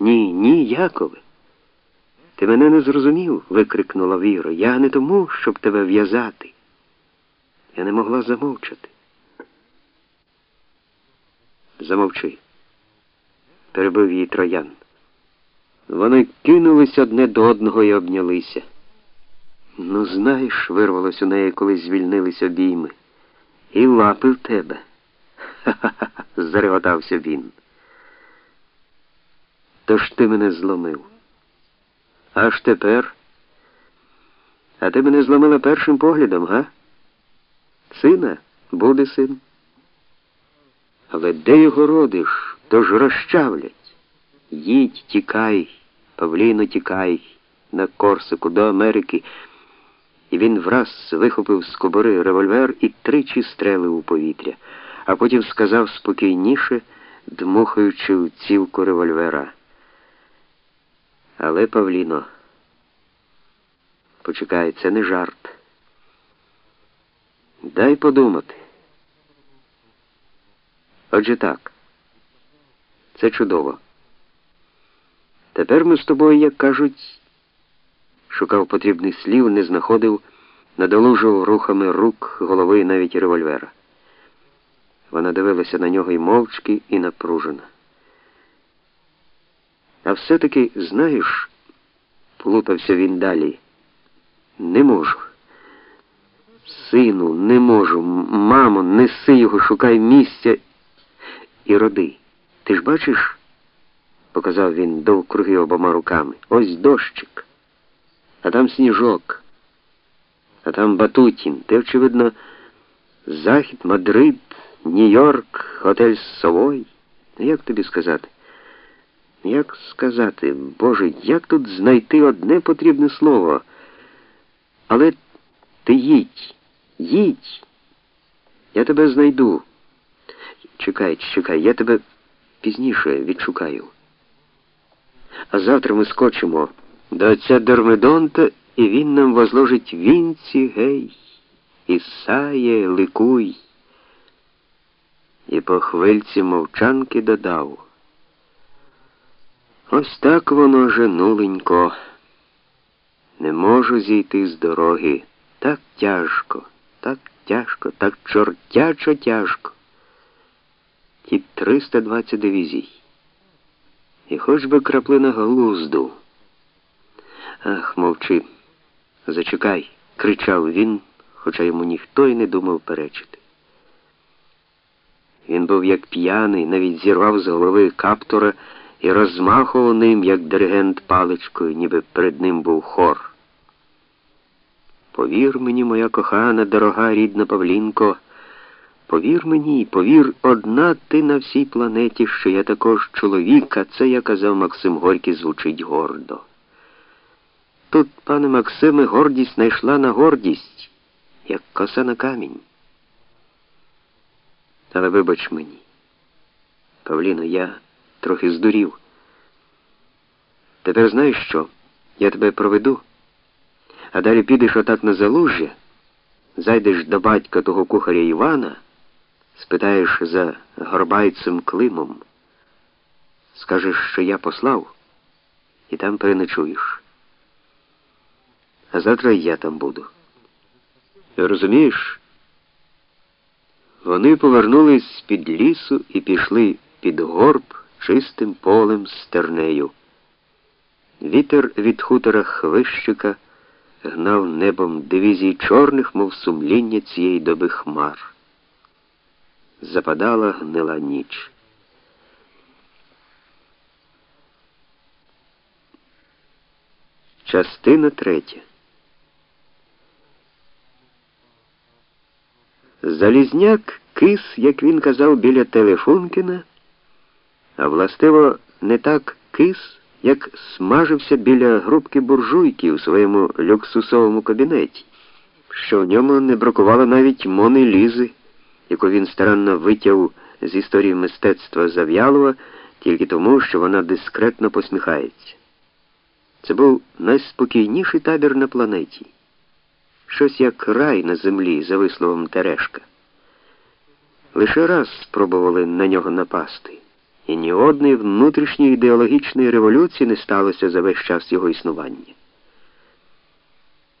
Ні, ні, Якове. Ти мене не зрозумів, викрикнула Віра. Я не тому, щоб тебе в'язати. Я не могла замовчати. Замовчи, перебив її троян. Вони кинулись одне до одного і обнялися. Ну, знаєш, вирвалось у неї, коли звільнились обійми. І лапи в тебе. Ха-ха-ха, зареготався він. Тож ти мене зломив. Аж тепер. А ти мене зломила першим поглядом, га? Сина, буде син. Але де його родиш, то ж розчавлять. Їдь, тікай, Павліно, тікай на Корсику до Америки. І він враз вихопив з кобури револьвер і тричі стрелив у повітря, а потім сказав спокійніше, дмухаючи в цілку револьвера. Але, Павліно, почекай, це не жарт. Дай подумати. Отже так, це чудово. Тепер ми з тобою, як кажуть, шукав потрібних слів, не знаходив, надолужував рухами рук, голови і навіть револьвера. Вона дивилася на нього і мовчки, і напружена. А все-таки, знаєш, плутався він далі. Не можу. Сину, не можу. Мамо, неси його, шукай місця і роди. Ти ж бачиш, показав він довкруги обома руками. Ось дощик, а там сніжок, а там Батутін. Ти, очевидно, Захід, Мадрид, Нью-Йорк, готель Совой. Як тобі сказати? Як сказати, Боже, як тут знайти одне потрібне слово? Але ти їдь, їдь. Я тебе знайду. Чекай, чекай, я тебе пізніше відшукаю. А завтра ми скочимо до отця Дормедонта, і він нам возложить вінці, гей, Ісає, ликуй. І по хвильці мовчанки додав. Ось так воно женуленько. Не можу зійти з дороги. Так тяжко, так тяжко, так чортячо тяжко. Ті 320 дивізій. І хоч би краплина глузду. Ах, мовчи, зачекай, кричав він, хоча йому ніхто й не думав перечити. Він був як п'яний, навіть зірвав з голови каптора і розмахував ним, як диригент паличкою, ніби перед ним був хор. Повір мені, моя кохана, дорога рідна Павлінко, повір мені, повір, одна ти на всій планеті, що я також чоловік, а це, я казав Максим Горький, звучить гордо. Тут, пане Максиме, гордість знайшла на гордість, як коса на камінь. Але вибач мені, Павліно, я трохи здурів. Тепер знаєш що? Я тебе проведу, а далі підеш отак на залужжя, зайдеш до батька того кухаря Івана, спитаєш за горбайцем Климом, скажеш, що я послав, і там переночуєш. А завтра я там буду. Розумієш? Вони повернулись з-під лісу і пішли під горб чистим полем стернею. Вітер від хутора хвищика гнав небом дивізії чорних, мов сумління цієї доби хмар. Западала гнила ніч. Частина третя. Залізняк кис, як він казав, біля Телефункіна, а властиво не так кис, як смажився біля грубки буржуйки у своєму люксусовому кабінеті, що в ньому не бракувало навіть Мони Лізи, яку він старанно витяв з історії мистецтва Зав'ялова тільки тому, що вона дискретно посміхається. Це був найспокійніший табір на планеті щось як рай на землі, за висловом Терешка. Лише раз спробували на нього напасти, і ні одної внутрішньої ідеологічної революції не сталося за весь час його існування.